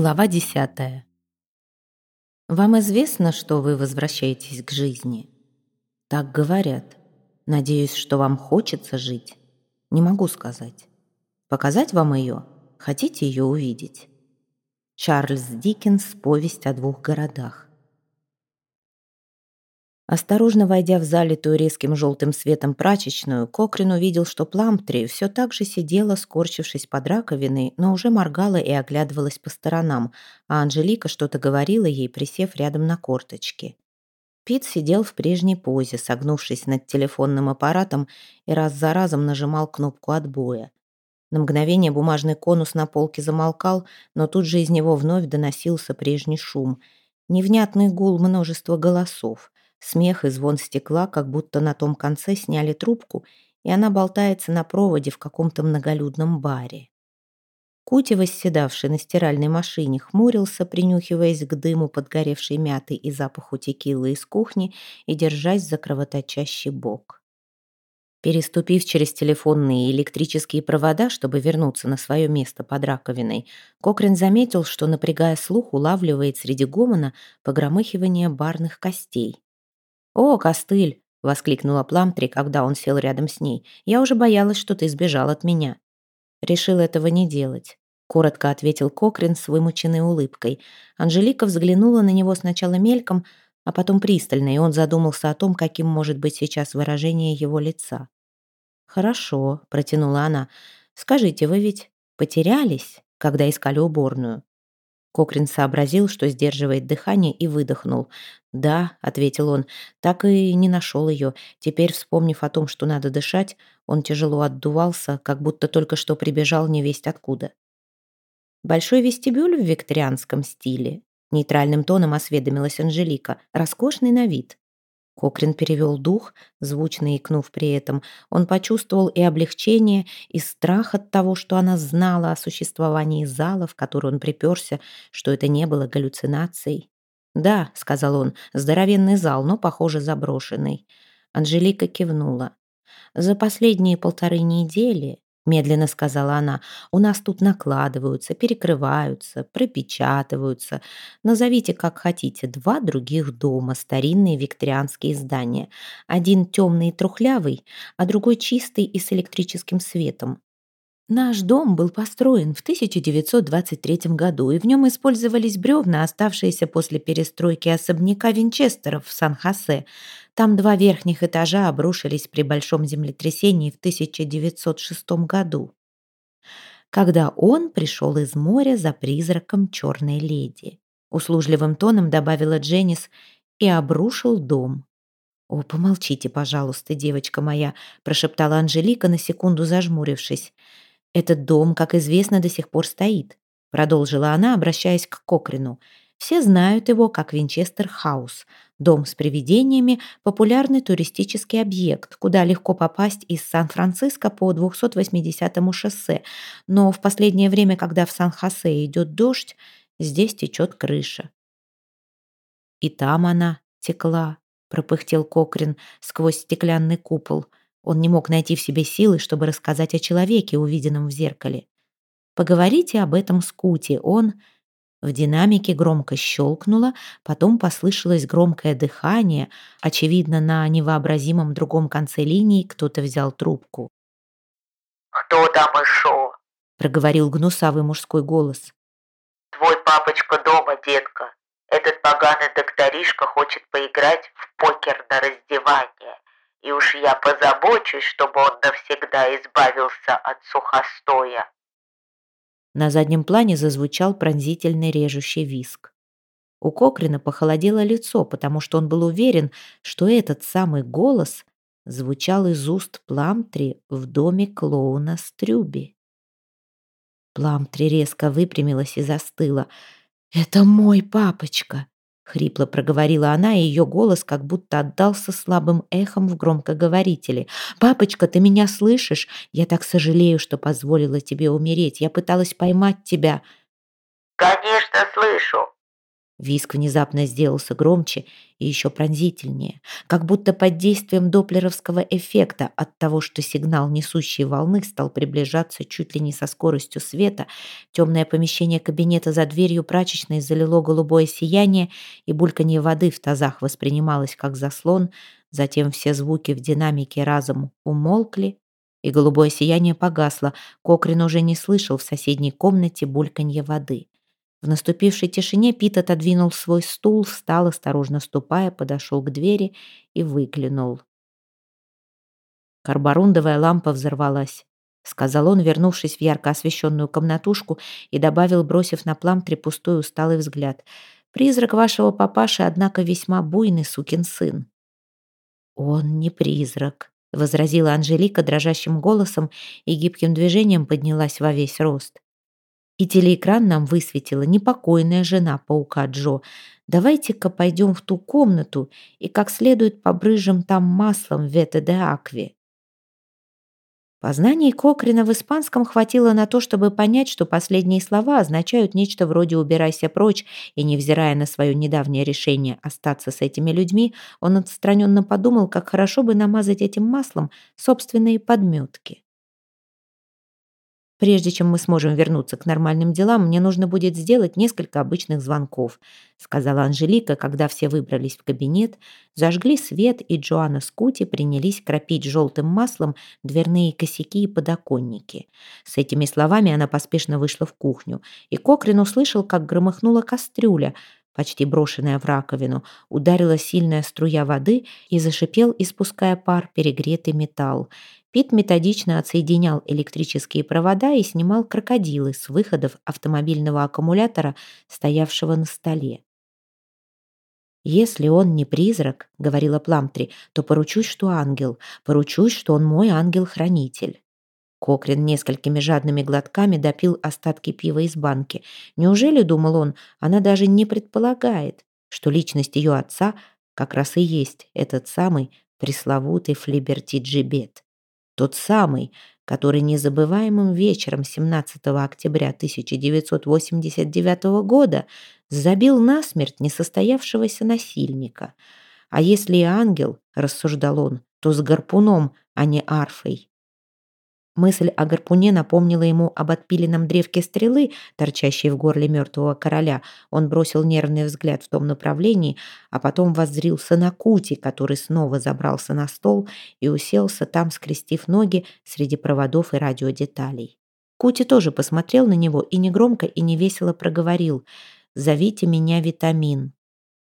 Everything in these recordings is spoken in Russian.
Глава десятая. Вам известно, что вы возвращаетесь к жизни? Так говорят. Надеюсь, что вам хочется жить. Не могу сказать. Показать вам ее? Хотите ее увидеть? Чарльз Диккенс «Повесть о двух городах». Осторожно войдя в залитую резким желтым светом прачечную, Кокрин увидел, что Пламтри все так же сидела, скорчившись под раковиной, но уже моргала и оглядывалась по сторонам, а Анжелика что-то говорила ей, присев рядом на корточки. Пит сидел в прежней позе, согнувшись над телефонным аппаратом и раз за разом нажимал кнопку отбоя. На мгновение бумажный конус на полке замолкал, но тут же из него вновь доносился прежний шум. Невнятный гул множества голосов — Смех и звон стекла, как будто на том конце сняли трубку, и она болтается на проводе в каком-то многолюдном баре. Кути, восседавший на стиральной машине, хмурился, принюхиваясь к дыму подгоревшей мяты и запаху текилы из кухни и держась за кровоточащий бок. Переступив через телефонные и электрические провода, чтобы вернуться на свое место под раковиной, Кокрин заметил, что, напрягая слух, улавливает среди гомона погромыхивание барных костей. «О, костыль!» — воскликнула Пламтри, когда он сел рядом с ней. «Я уже боялась, что ты сбежал от меня». «Решил этого не делать», — коротко ответил Кокрин с вымученной улыбкой. Анжелика взглянула на него сначала мельком, а потом пристально, и он задумался о том, каким может быть сейчас выражение его лица. «Хорошо», — протянула она. «Скажите, вы ведь потерялись, когда искали уборную?» Кокрин сообразил, что сдерживает дыхание, и выдохнул. «Да», — ответил он, — «так и не нашел ее. Теперь, вспомнив о том, что надо дышать, он тяжело отдувался, как будто только что прибежал невесть откуда». «Большой вестибюль в викторианском стиле», — нейтральным тоном осведомилась Анжелика, роскошный на вид. Кокрин перевел дух, звучно икнув при этом. Он почувствовал и облегчение, и страх от того, что она знала о существовании зала, в который он приперся, что это не было галлюцинацией. «Да», — сказал он, — «здоровенный зал, но, похоже, заброшенный». Анжелика кивнула. «За последние полторы недели медленно сказала она. «У нас тут накладываются, перекрываются, пропечатываются. Назовите, как хотите, два других дома, старинные викторианские здания. Один темный и трухлявый, а другой чистый и с электрическим светом. Наш дом был построен в 1923 году, и в нем использовались бревна, оставшиеся после перестройки особняка Винчестеров в Сан-Хосе. Там два верхних этажа обрушились при большом землетрясении в 1906 году, когда он пришел из моря за призраком черной леди. Услужливым тоном добавила Дженнис и обрушил дом. «О, помолчите, пожалуйста, девочка моя», прошептала Анжелика, на секунду зажмурившись. «Этот дом, как известно, до сих пор стоит», продолжила она, обращаясь к Кокрину. «Все знают его как Винчестер Хаус. Дом с привидениями – популярный туристический объект, куда легко попасть из Сан-Франциско по 280-му шоссе. Но в последнее время, когда в Сан-Хосе идет дождь, здесь течет крыша». «И там она текла», – пропыхтел Кокрин сквозь стеклянный купол – он не мог найти в себе силы, чтобы рассказать о человеке, увиденном в зеркале. «Поговорите об этом с Кути, он...» В динамике громко щелкнуло, потом послышалось громкое дыхание. Очевидно, на невообразимом другом конце линии кто-то взял трубку. «Кто там еще?» — проговорил гнусавый мужской голос. «Твой папочка дома, детка. Этот поганый докторишка хочет поиграть в покер на раздевание и уж я позабочусь, чтобы он навсегда избавился от сухостоя». На заднем плане зазвучал пронзительный режущий виск. У Кокрина похолодело лицо, потому что он был уверен, что этот самый голос звучал из уст Пламтри в доме клоуна Стрюби. Пламтри резко выпрямилась и застыла. «Это мой папочка!» Хрипло проговорила она, и ее голос как будто отдался слабым эхом в громкоговорителе. «Папочка, ты меня слышишь? Я так сожалею, что позволила тебе умереть. Я пыталась поймать тебя». «Конечно, слышу». Виск внезапно сделался громче и еще пронзительнее, как будто под действием доплеровского эффекта от того, что сигнал несущей волны стал приближаться чуть ли не со скоростью света, темное помещение кабинета за дверью прачечной залило голубое сияние, и бульканье воды в тазах воспринималось как заслон, затем все звуки в динамике разом умолкли, и голубое сияние погасло, Кокрин уже не слышал в соседней комнате бульканье воды. В наступившей тишине Пит отодвинул свой стул, встал, осторожно ступая, подошел к двери и выглянул. Карборундовая лампа взорвалась, сказал он, вернувшись в ярко освещенную комнатушку и добавил, бросив на пламтре пустой усталый взгляд. «Призрак вашего папаши, однако, весьма буйный сукин сын». «Он не призрак», — возразила Анжелика дрожащим голосом и гибким движением поднялась во весь рост. И телеэкран нам высветила непокойная жена паука Джо. Давайте-ка пойдем в ту комнату и как следует побрыжем там маслом вете де акве. Познаний Кокрина в испанском хватило на то, чтобы понять, что последние слова означают нечто вроде «убирайся прочь», и, невзирая на свое недавнее решение остаться с этими людьми, он отстраненно подумал, как хорошо бы намазать этим маслом собственные подметки. Прежде чем мы сможем вернуться к нормальным делам, мне нужно будет сделать несколько обычных звонков», сказала Анжелика, когда все выбрались в кабинет, зажгли свет, и Джоанна с принялись кропить желтым маслом дверные косяки и подоконники. С этими словами она поспешно вышла в кухню, и Кокрин услышал, как громыхнула кастрюля, почти брошенная в раковину, ударила сильная струя воды и зашипел, испуская пар, перегретый металл. Пит методично отсоединял электрические провода и снимал крокодилы с выходов автомобильного аккумулятора, стоявшего на столе. «Если он не призрак, — говорила Пламтри, — то поручусь, что ангел, поручусь, что он мой ангел-хранитель». Кокрин несколькими жадными глотками допил остатки пива из банки. Неужели, думал он, она даже не предполагает, что личность ее отца как раз и есть этот самый пресловутый Флиберти Джибет. Тот самый, который незабываемым вечером 17 октября 1989 года забил насмерть несостоявшегося насильника. А если и ангел, рассуждал он, то с гарпуном, а не арфой. Мысль о гарпуне напомнила ему об отпиленном древке стрелы, торчащей в горле мертвого короля. Он бросил нервный взгляд в том направлении, а потом воззрился на Кути, который снова забрался на стол и уселся там, скрестив ноги среди проводов и радиодеталей. Кути тоже посмотрел на него и негромко и невесело проговорил «Зовите меня Витамин».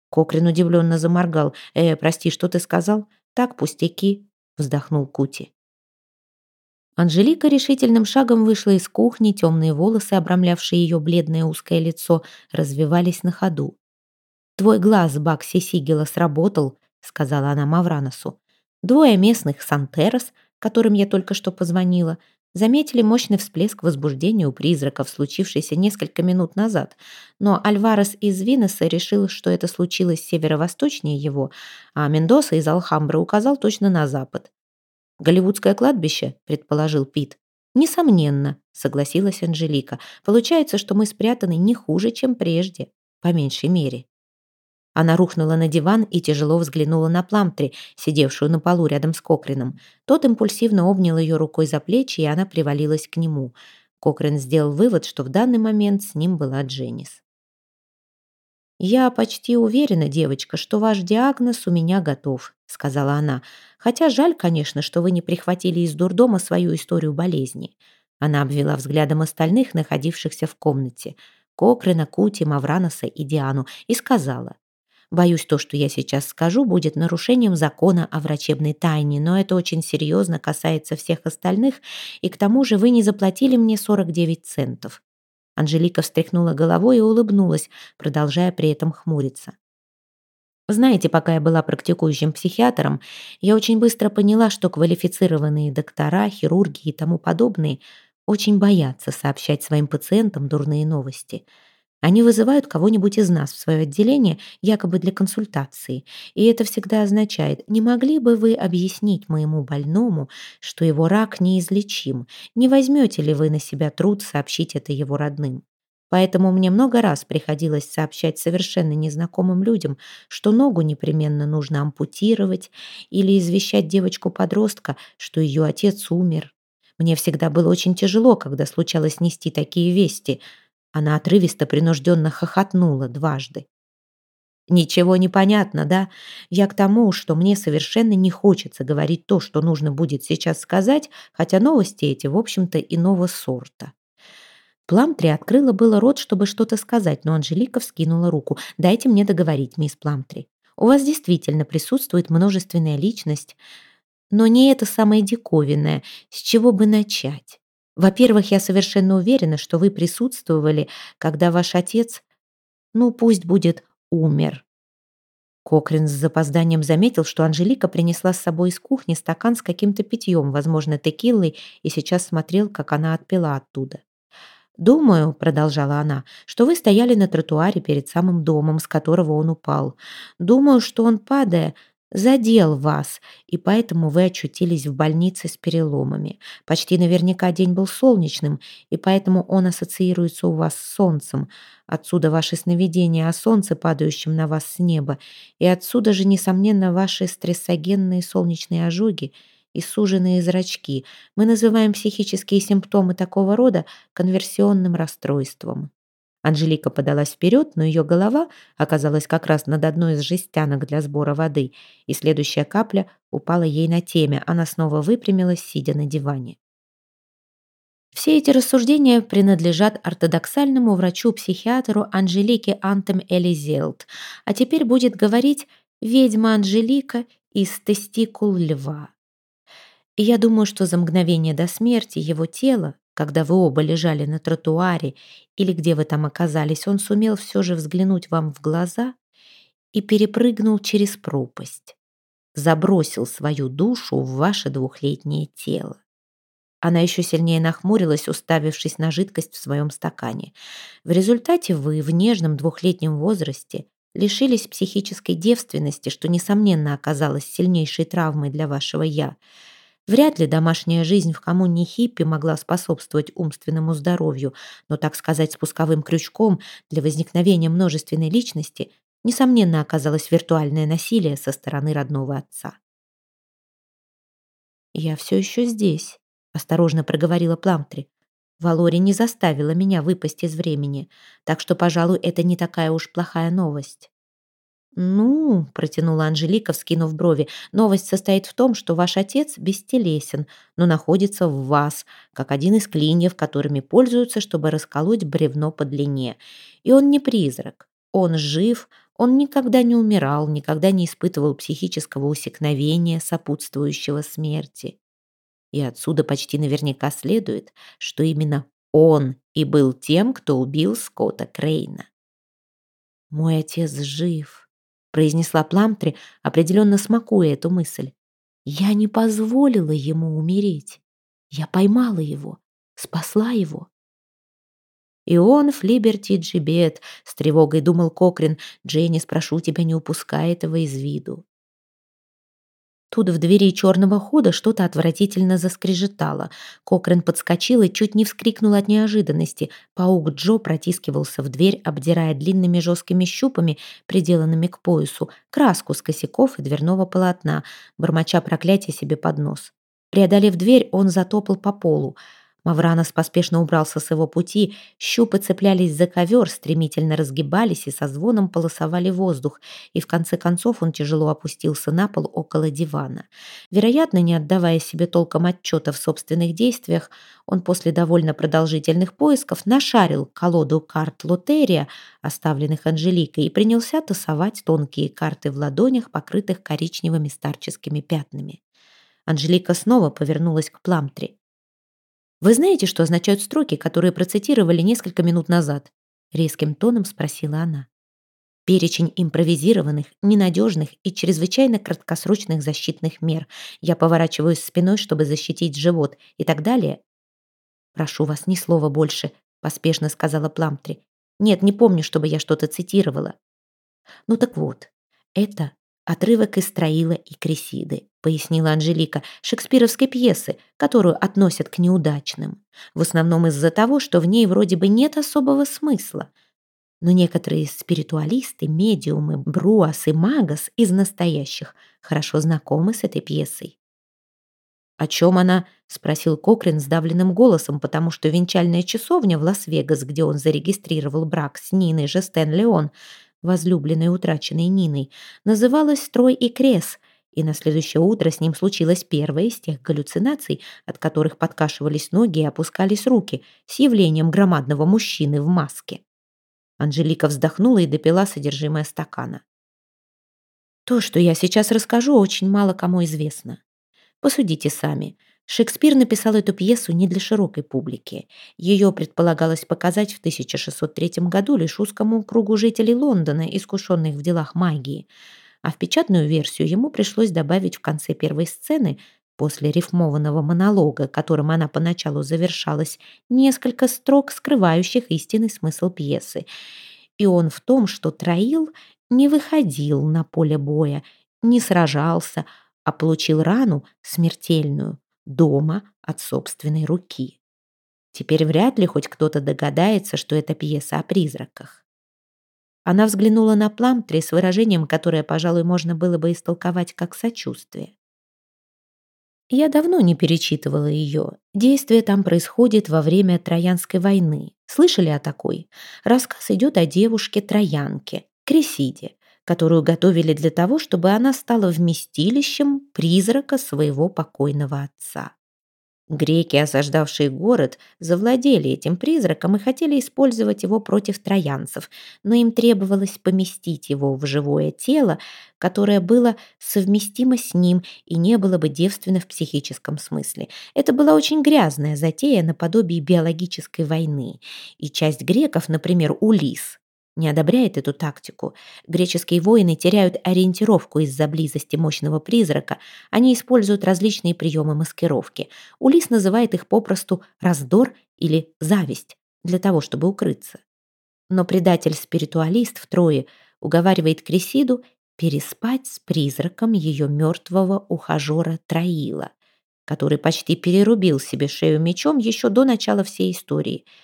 Кокрин удивленно заморгал. «Э, прости, что ты сказал?» «Так, пустяки», — вздохнул Кути. Анжелика решительным шагом вышла из кухни, темные волосы, обрамлявшие ее бледное узкое лицо, развивались на ходу. «Твой глаз, Бакси Сигела, сработал», — сказала она Мавраносу. «Двое местных Сантерос, которым я только что позвонила, заметили мощный всплеск возбуждения у призраков, случившийся несколько минут назад. Но Альварес из Винеса решил, что это случилось северо-восточнее его, а Мендоса из Алхамбры указал точно на запад. «Голливудское кладбище», — предположил Пит. «Несомненно», — согласилась Анжелика. «Получается, что мы спрятаны не хуже, чем прежде, по меньшей мере». Она рухнула на диван и тяжело взглянула на Пламтри, сидевшую на полу рядом с Кокрином. Тот импульсивно обнял ее рукой за плечи, и она привалилась к нему. Кокрин сделал вывод, что в данный момент с ним была Дженнис. «Я почти уверена, девочка, что ваш диагноз у меня готов», — сказала она. «Хотя жаль, конечно, что вы не прихватили из дурдома свою историю болезни». Она обвела взглядом остальных, находившихся в комнате. Кокрена, Кути, Мавраноса и Диану, и сказала. «Боюсь, то, что я сейчас скажу, будет нарушением закона о врачебной тайне, но это очень серьезно касается всех остальных, и к тому же вы не заплатили мне 49 центов. Анжелика встряхнула головой и улыбнулась, продолжая при этом хмуриться. Знаете, пока я была практикующим психиатром, я очень быстро поняла, что квалифицированные доктора, хирурги и тому подобные очень боятся сообщать своим пациентам дурные новости – они вызывают кого-нибудь из нас в свое отделение якобы для консультации. И это всегда означает, не могли бы вы объяснить моему больному, что его рак неизлечим? Не возьмете ли вы на себя труд сообщить это его родным? Поэтому мне много раз приходилось сообщать совершенно незнакомым людям, что ногу непременно нужно ампутировать или извещать девочку-подростка, что ее отец умер. Мне всегда было очень тяжело, когда случалось нести такие вести. Она отрывисто принужденно хохотнула дважды. Ничего не понятно, да? Я к тому, что мне совершенно не хочется говорить то, что нужно будет сейчас сказать, хотя новости эти, в общем-то, иного сорта. Пламтри открыла было рот, чтобы что-то сказать, но Анжелика вскинула руку. «Дайте мне договорить, мисс Пламтри. У вас действительно присутствует множественная личность, но не это самое диковинное. С чего бы начать? Во-первых, я совершенно уверена, что вы присутствовали, когда ваш отец, ну пусть будет, умер». Кокрин с запозданием заметил, что Анжелика принесла с собой из кухни стакан с каким-то питьем, возможно, текилой, и сейчас смотрел, как она отпила оттуда. «Думаю», — продолжала она, — «что вы стояли на тротуаре перед самым домом, с которого он упал. Думаю, что он, падая, задел вас, и поэтому вы очутились в больнице с переломами. Почти наверняка день был солнечным, и поэтому он ассоциируется у вас с солнцем. Отсюда ваши сновидения о солнце, падающем на вас с неба, и отсюда же, несомненно, ваши стрессогенные солнечные ожоги — и суженные зрачки. Мы называем психические симптомы такого рода конверсионным расстройством. Анжелика подалась вперед, но ее голова оказалась как раз над одной из жестянок для сбора воды, и следующая капля упала ей на теме. Она снова выпрямилась, сидя на диване. Все эти рассуждения принадлежат ортодоксальному врачу-психиатру Анжелике Антем Элизелт, а теперь будет говорить ведьма Анжелика из тестикул льва. Я думаю, что за мгновение до смерти его тело, когда вы оба лежали на тротуаре или где вы там оказались, он сумел все же взглянуть вам в глаза и перепрыгнул через пропасть. Забросил свою душу в ваше двухлетнее тело. Она еще сильнее нахмурилась, уставившись на жидкость в своем стакане. В результате вы в нежном двухлетнем возрасте лишились психической девственности, что, несомненно, оказалось сильнейшей травмой для вашего «я», Вряд ли домашняя жизнь в коммуне хиппи могла способствовать умственному здоровью, но, так сказать, спусковым крючком для возникновения множественной личности несомненно оказалось виртуальное насилие со стороны родного отца. «Я все еще здесь», — осторожно проговорила Пламтри. «Валори не заставила меня выпасть из времени, так что, пожалуй, это не такая уж плохая новость». «Ну», — протянула Анжелика, вскинув брови, «новость состоит в том, что ваш отец бестелесен, но находится в вас, как один из клиньев, которыми пользуются, чтобы расколоть бревно по длине. И он не призрак, он жив, он никогда не умирал, никогда не испытывал психического усекновения, сопутствующего смерти. И отсюда почти наверняка следует, что именно он и был тем, кто убил Скотта Крейна. «Мой отец жив», произнесла Пламтри, определенно смакуя эту мысль. Я не позволила ему умереть. Я поймала его, спасла его. И он, Флиберти Джибет, с тревогой думал Кокрин, Дженни, спрошу тебя, не упускай этого из виду. Тут в двери черного хода что-то отвратительно заскрежетало. Кокрен подскочил и чуть не вскрикнул от неожиданности. Паук Джо протискивался в дверь, обдирая длинными жесткими щупами, приделанными к поясу, краску с косяков и дверного полотна, бормоча проклятие себе под нос. Преодолев дверь, он затопал по полу. Мавранос поспешно убрался с его пути, щупы цеплялись за ковер, стремительно разгибались и со звоном полосовали воздух, и в конце концов он тяжело опустился на пол около дивана. Вероятно, не отдавая себе толком отчета в собственных действиях, он после довольно продолжительных поисков нашарил колоду карт лотерия, оставленных Анжеликой, и принялся тасовать тонкие карты в ладонях, покрытых коричневыми старческими пятнами. Анжелика снова повернулась к Пламтри. «Вы знаете, что означают строки, которые процитировали несколько минут назад?» Резким тоном спросила она. Перечень импровизированных, ненадежных и чрезвычайно краткосрочных защитных мер. Я поворачиваюсь спиной, чтобы защитить живот и так далее. «Прошу вас, ни слова больше», — поспешно сказала Пламтри. «Нет, не помню, чтобы я что-то цитировала». «Ну так вот, это Отрывок из Троила и Кресиды, пояснила Анжелика, шекспировской пьесы, которую относят к неудачным. В основном из-за того, что в ней вроде бы нет особого смысла. Но некоторые спиритуалисты, медиумы, бруас и магас из настоящих хорошо знакомы с этой пьесой. «О чем она?» — спросил Кокрин сдавленным голосом, потому что венчальная часовня в Лас-Вегас, где он зарегистрировал брак с Ниной Жестен Леон, возлюбленной утраченной Ниной, называлась «Строй и Крес», и на следующее утро с ним случилась первая из тех галлюцинаций, от которых подкашивались ноги и опускались руки, с явлением громадного мужчины в маске. Анжелика вздохнула и допила содержимое стакана. То, что я сейчас расскажу, очень мало кому известно. Посудите сами. Шекспир написал эту пьесу не для широкой публики. Ее предполагалось показать в 1603 году лишь узкому кругу жителей Лондона, искушенных в делах магии. А в печатную версию ему пришлось добавить в конце первой сцены, после рифмованного монолога, которым она поначалу завершалась, несколько строк, скрывающих истинный смысл пьесы. И он в том, что Троил не выходил на поле боя, не сражался, а получил рану смертельную дома от собственной руки. Теперь вряд ли хоть кто-то догадается, что это пьеса о призраках. Она взглянула на Пламтри с выражением, которое, пожалуй, можно было бы истолковать как сочувствие. Я давно не перечитывала ее. Действие там происходит во время Троянской войны. Слышали о такой? Рассказ идет о девушке-троянке, Кресиде, которую готовили для того, чтобы она стала вместилищем призрака своего покойного отца. Греки, осаждавшие город, завладели этим призраком и хотели использовать его против троянцев, но им требовалось поместить его в живое тело, которое было совместимо с ним и не было бы девственно в психическом смысле. Это была очень грязная затея наподобие биологической войны, и часть греков, например, Улис, не одобряет эту тактику. Греческие воины теряют ориентировку из-за близости мощного призрака. Они используют различные приемы маскировки. Улис называет их попросту «раздор» или «зависть» для того, чтобы укрыться. Но предатель-спиритуалист в Трое уговаривает Кресиду переспать с призраком ее мертвого ухажера Троила, который почти перерубил себе шею мечом еще до начала всей истории –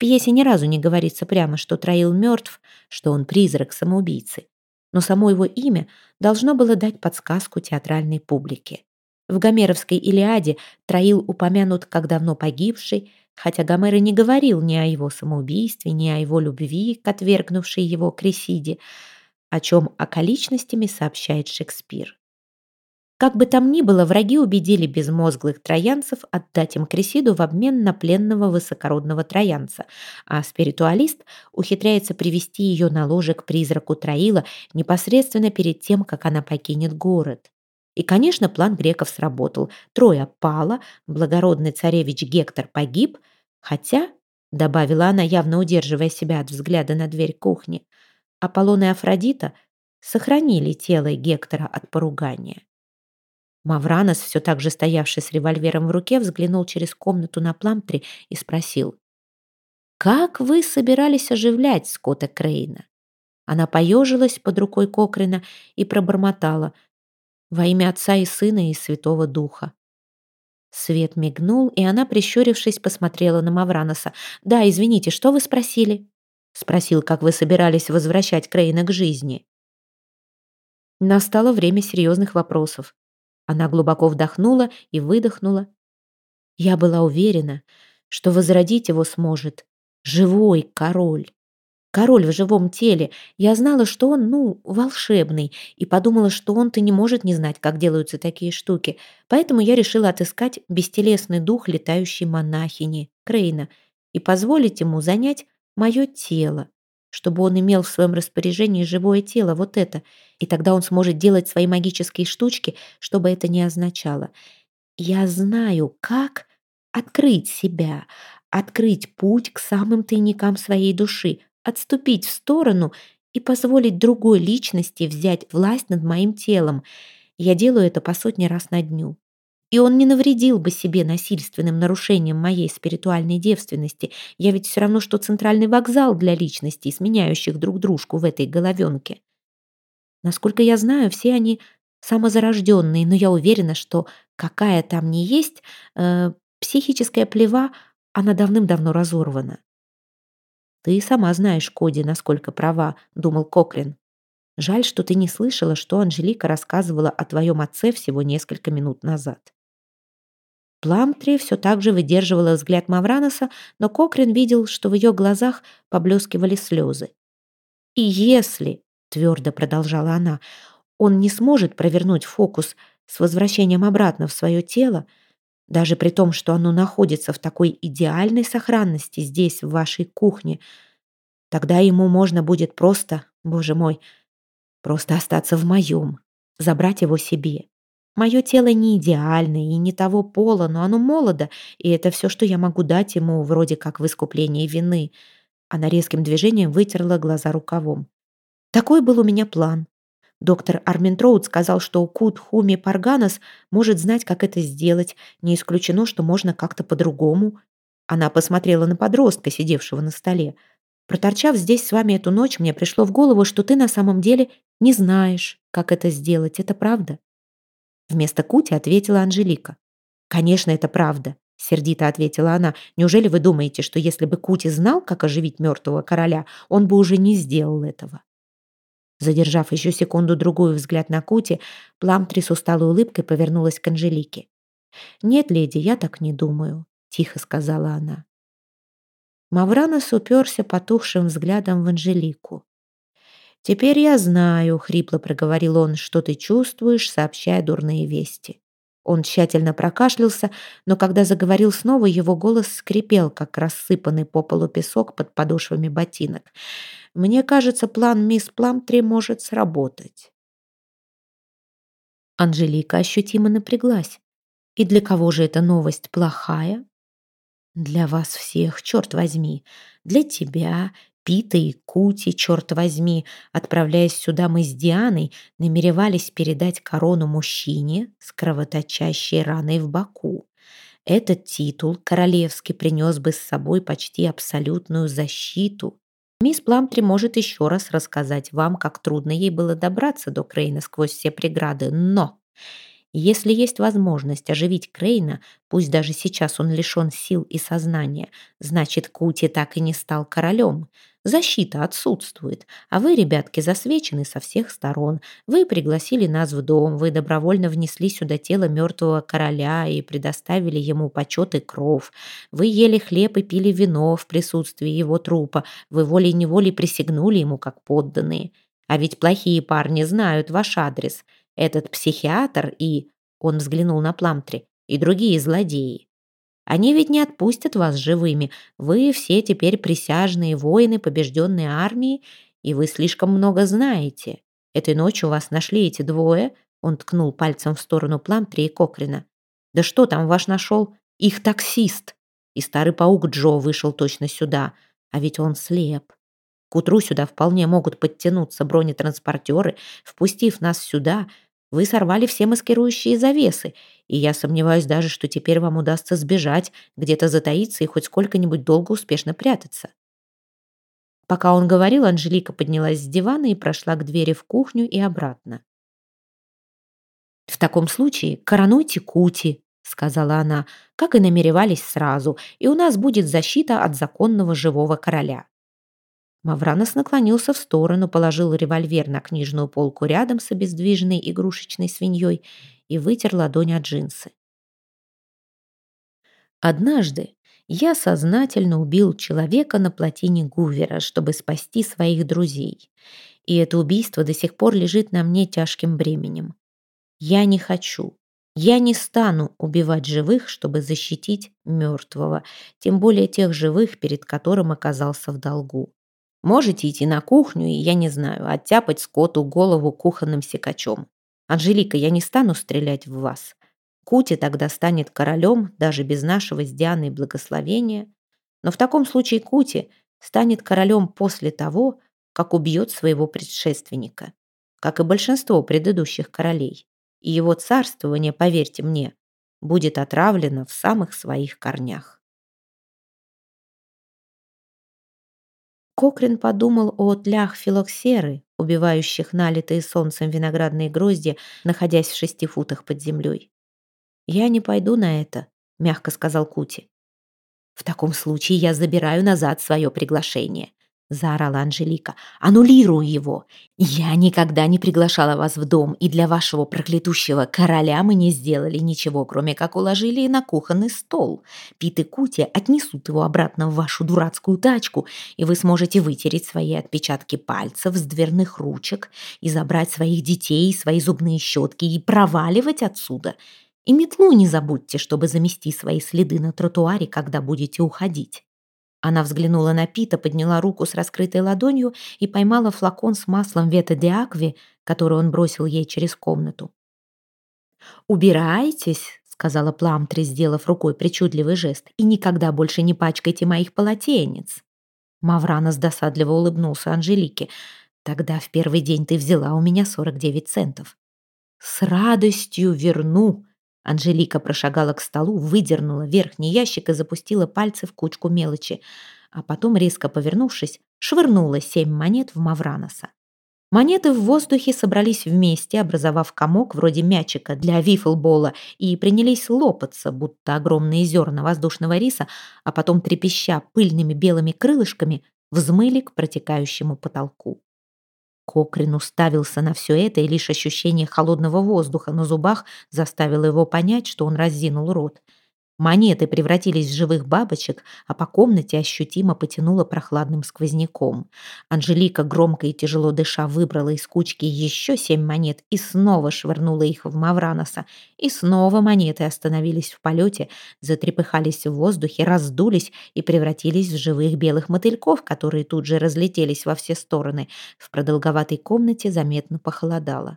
пьесе ни разу не говорится прямо, что Троил мертв, что он призрак самоубийцы. Но само его имя должно было дать подсказку театральной публике. В гомеровской Илиаде Троил упомянут как давно погибший, хотя Гомер не говорил ни о его самоубийстве, ни о его любви к отвергнувшей его Кресиде, о чем околичностями сообщает Шекспир. Как бы там ни было, враги убедили безмозглых троянцев отдать им Кресиду в обмен на пленного высокородного троянца, а спиритуалист ухитряется привести ее на ложе к призраку Троила непосредственно перед тем, как она покинет город. И, конечно, план греков сработал. Троя пала, благородный царевич Гектор погиб, хотя, добавила она, явно удерживая себя от взгляда на дверь кухни, Аполлон и Афродита сохранили тело Гектора от поругания. Мавранос, все так же стоявший с револьвером в руке, взглянул через комнату на Пламтри и спросил. «Как вы собирались оживлять Скотта Крейна?» Она поежилась под рукой Кокрина и пробормотала «Во имя Отца и Сына и Святого Духа». Свет мигнул, и она, прищурившись, посмотрела на Мавраноса. «Да, извините, что вы спросили?» Спросил, как вы собирались возвращать Крейна к жизни. Настало время серьезных вопросов. Она глубоко вдохнула и выдохнула. Я была уверена, что возродить его сможет живой король. Король в живом теле. Я знала, что он, ну, волшебный, и подумала, что он-то не может не знать, как делаются такие штуки. Поэтому я решила отыскать бестелесный дух летающей монахини, Крейна, и позволить ему занять мое тело чтобы он имел в своем распоряжении живое тело, вот это, и тогда он сможет делать свои магические штучки, чтобы это не означало. Я знаю, как открыть себя, открыть путь к самым тайникам своей души, отступить в сторону и позволить другой личности взять власть над моим телом. Я делаю это по сотни раз на дню. И он не навредил бы себе насильственным нарушением моей спиритуальной девственности. Я ведь все равно, что центральный вокзал для личностей, сменяющих друг дружку в этой головенке. Насколько я знаю, все они самозарожденные, но я уверена, что какая там ни есть, э, психическая плева, она давным-давно разорвана. «Ты сама знаешь, Коди, насколько права», — думал Кокрин. «Жаль, что ты не слышала, что Анжелика рассказывала о твоем отце всего несколько минут назад». Пламтри все так же выдерживала взгляд Мавраноса, но Кокрин видел, что в ее глазах поблескивали слезы. «И если», — твердо продолжала она, — «он не сможет провернуть фокус с возвращением обратно в свое тело, даже при том, что оно находится в такой идеальной сохранности здесь, в вашей кухне, тогда ему можно будет просто, боже мой, просто остаться в моем, забрать его себе. Мое тело не идеальное и не того пола, но оно молодо, и это все, что я могу дать ему, вроде как в искуплении вины. Она резким движением вытерла глаза рукавом. Такой был у меня план. Доктор Арментроуд сказал, что Кут Хуми Парганас может знать, как это сделать. Не исключено, что можно как-то по-другому. Она посмотрела на подростка, сидевшего на столе. Проторчав здесь с вами эту ночь, мне пришло в голову, что ты на самом деле не знаешь, как это сделать. Это правда?» Вместо Кути ответила Анжелика. «Конечно, это правда», — сердито ответила она. «Неужели вы думаете, что если бы Кути знал, как оживить мертвого короля, он бы уже не сделал этого?» Задержав еще секунду-другую взгляд на Кути, Пламтри с усталой улыбкой повернулась к Анжелике. «Нет, леди, я так не думаю», — тихо сказала она. Мавранос уперся потухшим взглядом в Анжелику. «Теперь я знаю», — хрипло проговорил он, — «что ты чувствуешь, сообщая дурные вести». Он тщательно прокашлялся, но когда заговорил снова, его голос скрипел, как рассыпанный по полу песок под подошвами ботинок. «Мне кажется, план мисс Пламтри может сработать». Анжелика ощутимо напряглась. «И для кого же эта новость плохая?» «Для вас всех, черт возьми. Для тебя, Пита и Кути, черт возьми, отправляясь сюда мы с Дианой, намеревались передать корону мужчине с кровоточащей раной в боку. Этот титул королевский принес бы с собой почти абсолютную защиту. Мисс Пламтри может еще раз рассказать вам, как трудно ей было добраться до Крейна сквозь все преграды, но если есть возможность оживить Крейна, пусть даже сейчас он лишен сил и сознания, значит, Кути так и не стал королем. Защита отсутствует, а вы, ребятки, засвечены со всех сторон. Вы пригласили нас в дом, вы добровольно внесли сюда тело мертвого короля и предоставили ему почет и кров. Вы ели хлеб и пили вино в присутствии его трупа. Вы волей-неволей присягнули ему как подданные. А ведь плохие парни знают ваш адрес. Этот психиатр и... Он взглянул на Пламтри. И другие злодеи. Они ведь не отпустят вас живыми. Вы все теперь присяжные воины побежденной армии, и вы слишком много знаете. Этой ночью вас нашли эти двое. Он ткнул пальцем в сторону Пламтри и Кокрина. Да что там ваш нашел? Их таксист. И старый паук Джо вышел точно сюда. А ведь он слеп. К утру сюда вполне могут подтянуться бронетранспортеры. Впустив нас сюда, вы сорвали все маскирующие завесы, и я сомневаюсь даже, что теперь вам удастся сбежать, где-то затаиться и хоть сколько-нибудь долго успешно прятаться. Пока он говорил, Анжелика поднялась с дивана и прошла к двери в кухню и обратно. «В таком случае коронуйте Кути», — сказала она, как и намеревались сразу, и у нас будет защита от законного живого короля. Мавранос наклонился в сторону, положил револьвер на книжную полку рядом с обездвиженной игрушечной свиньей и вытер ладонь от джинсы. Однажды я сознательно убил человека на плотине Гувера, чтобы спасти своих друзей. И это убийство до сих пор лежит на мне тяжким бременем. Я не хочу, я не стану убивать живых, чтобы защитить мертвого, тем более тех живых, перед которым оказался в долгу. Можете идти на кухню и, я не знаю, оттяпать скоту голову кухонным секачом. Анжелика, я не стану стрелять в вас. Кути тогда станет королем, даже без нашего с Дианой благословения. Но в таком случае Кути станет королем после того, как убьет своего предшественника, как и большинство предыдущих королей. И его царствование, поверьте мне, будет отравлено в самых своих корнях. Кокрин подумал о тлях филоксеры, убивающих налитые солнцем виноградные грозди, находясь в шести футах под землей. «Я не пойду на это», — мягко сказал Кути. «В таком случае я забираю назад свое приглашение заорала Анжелика. «Аннулирую его! Я никогда не приглашала вас в дом, и для вашего проклятущего короля мы не сделали ничего, кроме как уложили на кухонный стол. Пит и Кути отнесут его обратно в вашу дурацкую тачку, и вы сможете вытереть свои отпечатки пальцев с дверных ручек и забрать своих детей, свои зубные щетки и проваливать отсюда. И метлу не забудьте, чтобы замести свои следы на тротуаре, когда будете уходить». Она взглянула на Пита, подняла руку с раскрытой ладонью и поймала флакон с маслом Вета де Акви, который он бросил ей через комнату. «Убирайтесь», — сказала Пламтри, сделав рукой причудливый жест, «и никогда больше не пачкайте моих полотенец». Маврана досадливо улыбнулся Анжелике. «Тогда в первый день ты взяла у меня 49 центов». «С радостью верну», Анжелика прошагала к столу, выдернула верхний ящик и запустила пальцы в кучку мелочи, а потом, резко повернувшись, швырнула семь монет в Мавраноса. Монеты в воздухе собрались вместе, образовав комок вроде мячика для вифлбола, и принялись лопаться, будто огромные зерна воздушного риса, а потом, трепеща пыльными белыми крылышками, взмыли к протекающему потолку. Кокрин уставился на все это, и лишь ощущение холодного воздуха на зубах заставило его понять, что он разинул рот. Монеты превратились в живых бабочек, а по комнате ощутимо потянуло прохладным сквозняком. Анжелика, громко и тяжело дыша, выбрала из кучки еще семь монет и снова швырнула их в Мавраноса. И снова монеты остановились в полете, затрепыхались в воздухе, раздулись и превратились в живых белых мотыльков, которые тут же разлетелись во все стороны. В продолговатой комнате заметно похолодало.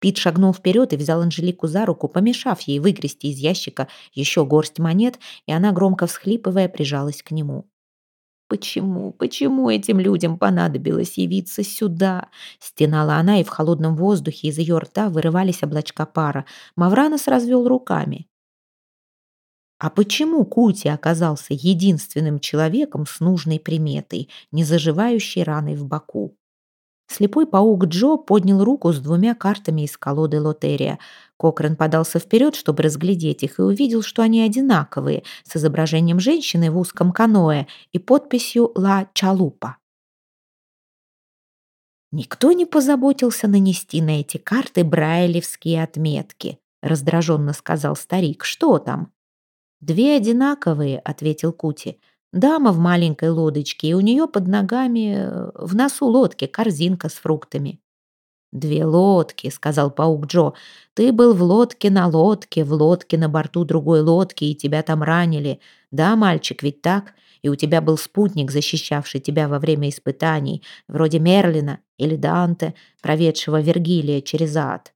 Пит шагнул вперед и взял Анжелику за руку, помешав ей выгрести из ящика еще горсть монет, и она, громко всхлипывая, прижалась к нему. «Почему, почему этим людям понадобилось явиться сюда?» Стенала она, и в холодном воздухе из ее рта вырывались облачка пара. Мавранос развел руками. А почему Кути оказался единственным человеком с нужной приметой, не заживающей раной в боку? Слепой паук Джо поднял руку с двумя картами из колоды лотерия. Кокрен подался вперед, чтобы разглядеть их, и увидел, что они одинаковые, с изображением женщины в узком каноэ и подписью «Ла Чалупа». Никто не позаботился нанести на эти карты брайлевские отметки, раздраженно сказал старик. Что там? Две одинаковые, ответил Кути. Дама в маленькой лодочке, и у нее под ногами э, в носу лодки корзинка с фруктами. «Две лодки», — сказал паук Джо. «Ты был в лодке на лодке, в лодке на борту другой лодки, и тебя там ранили. Да, мальчик, ведь так? И у тебя был спутник, защищавший тебя во время испытаний, вроде Мерлина или Данте, проведшего Вергилия через ад.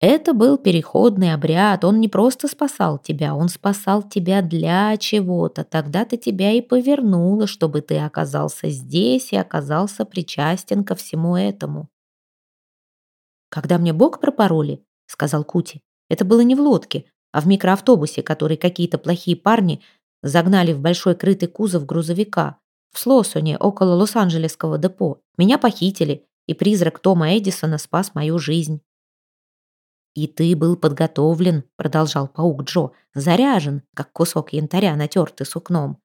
Это был переходный обряд, он не просто спасал тебя, он спасал тебя для чего-то. Тогда-то тебя и повернуло, чтобы ты оказался здесь и оказался причастен ко всему этому. «Когда мне бок пропороли», — сказал Кути, — «это было не в лодке, а в микроавтобусе, который какие-то плохие парни загнали в большой крытый кузов грузовика в Слосоне, около Лос-Анджелесского депо. Меня похитили, и призрак Тома Эдисона спас мою жизнь». «И ты был подготовлен», — продолжал паук Джо, «заряжен, как кусок янтаря, натертый сукном.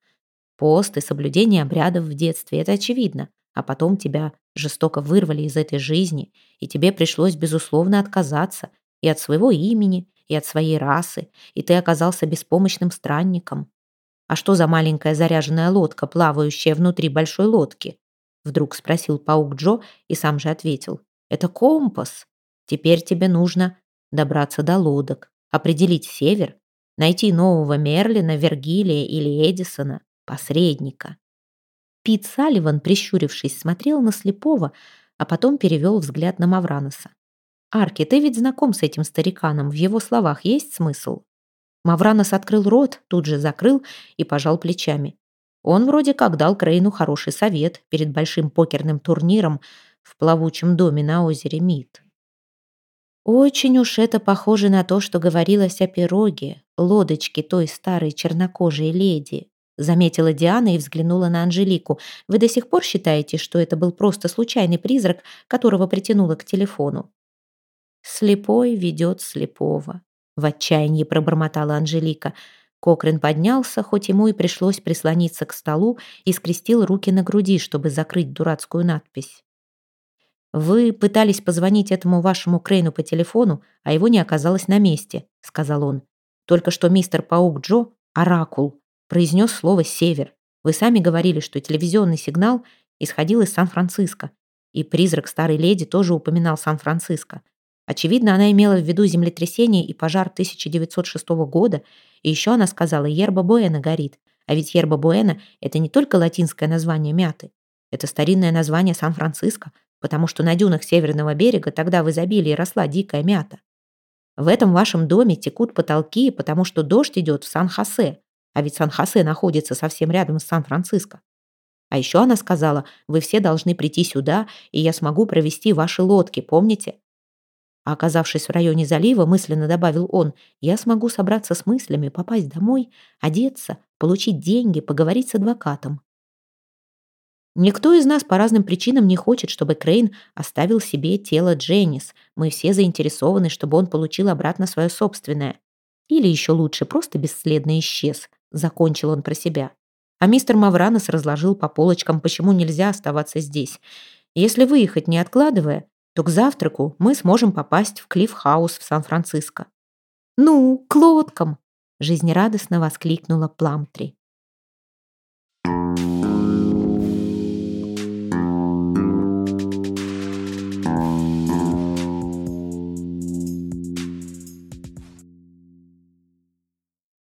Пост и соблюдение обрядов в детстве — это очевидно. А потом тебя жестоко вырвали из этой жизни, и тебе пришлось, безусловно, отказаться и от своего имени, и от своей расы, и ты оказался беспомощным странником. А что за маленькая заряженная лодка, плавающая внутри большой лодки?» Вдруг спросил паук Джо и сам же ответил. «Это компас. Теперь тебе нужно добраться до лодок, определить север, найти нового Мерлина, Вергилия или Эдисона, посредника. Пит Салливан, прищурившись, смотрел на слепого, а потом перевел взгляд на Мавраноса. «Арки, ты ведь знаком с этим стариканом, в его словах есть смысл?» Мавранос открыл рот, тут же закрыл и пожал плечами. Он вроде как дал Крейну хороший совет перед большим покерным турниром в плавучем доме на озере Мид. Очень уж это похоже на то, что говорилось о пироге, лодочке той старой чернокожей леди. заметила Диана и взглянула на Анжелику. «Вы до сих пор считаете, что это был просто случайный призрак, которого притянуло к телефону?» «Слепой ведет слепого», — в отчаянии пробормотала Анжелика. Кокрин поднялся, хоть ему и пришлось прислониться к столу, и скрестил руки на груди, чтобы закрыть дурацкую надпись. «Вы пытались позвонить этому вашему Крейну по телефону, а его не оказалось на месте», — сказал он. «Только что мистер Паук Джо, оракул, произнес слово «север». Вы сами говорили, что телевизионный сигнал исходил из Сан-Франциско. И призрак старой леди тоже упоминал Сан-Франциско. Очевидно, она имела в виду землетрясение и пожар 1906 года, и еще она сказала «Ерба Буэна горит». А ведь Ерба Буэна – это не только латинское название мяты. Это старинное название Сан-Франциско, потому что на дюнах северного берега тогда в изобилии росла дикая мята. В этом вашем доме текут потолки, потому что дождь идет в Сан-Хосе, а ведь Сан-Хосе находится совсем рядом с Сан-Франциско. А еще она сказала, вы все должны прийти сюда, и я смогу провести ваши лодки, помните? А оказавшись в районе залива, мысленно добавил он, я смогу собраться с мыслями, попасть домой, одеться, получить деньги, поговорить с адвокатом. Никто из нас по разным причинам не хочет, чтобы Крейн оставил себе тело Дженнис. Мы все заинтересованы, чтобы он получил обратно свое собственное. Или еще лучше, просто бесследно исчез. Закончил он про себя. А мистер Мавранос разложил по полочкам, почему нельзя оставаться здесь. Если выехать не откладывая, то к завтраку мы сможем попасть в Клифф-хаус в Сан-Франциско. «Ну, к лодкам!» – жизнерадостно воскликнула Пламтри.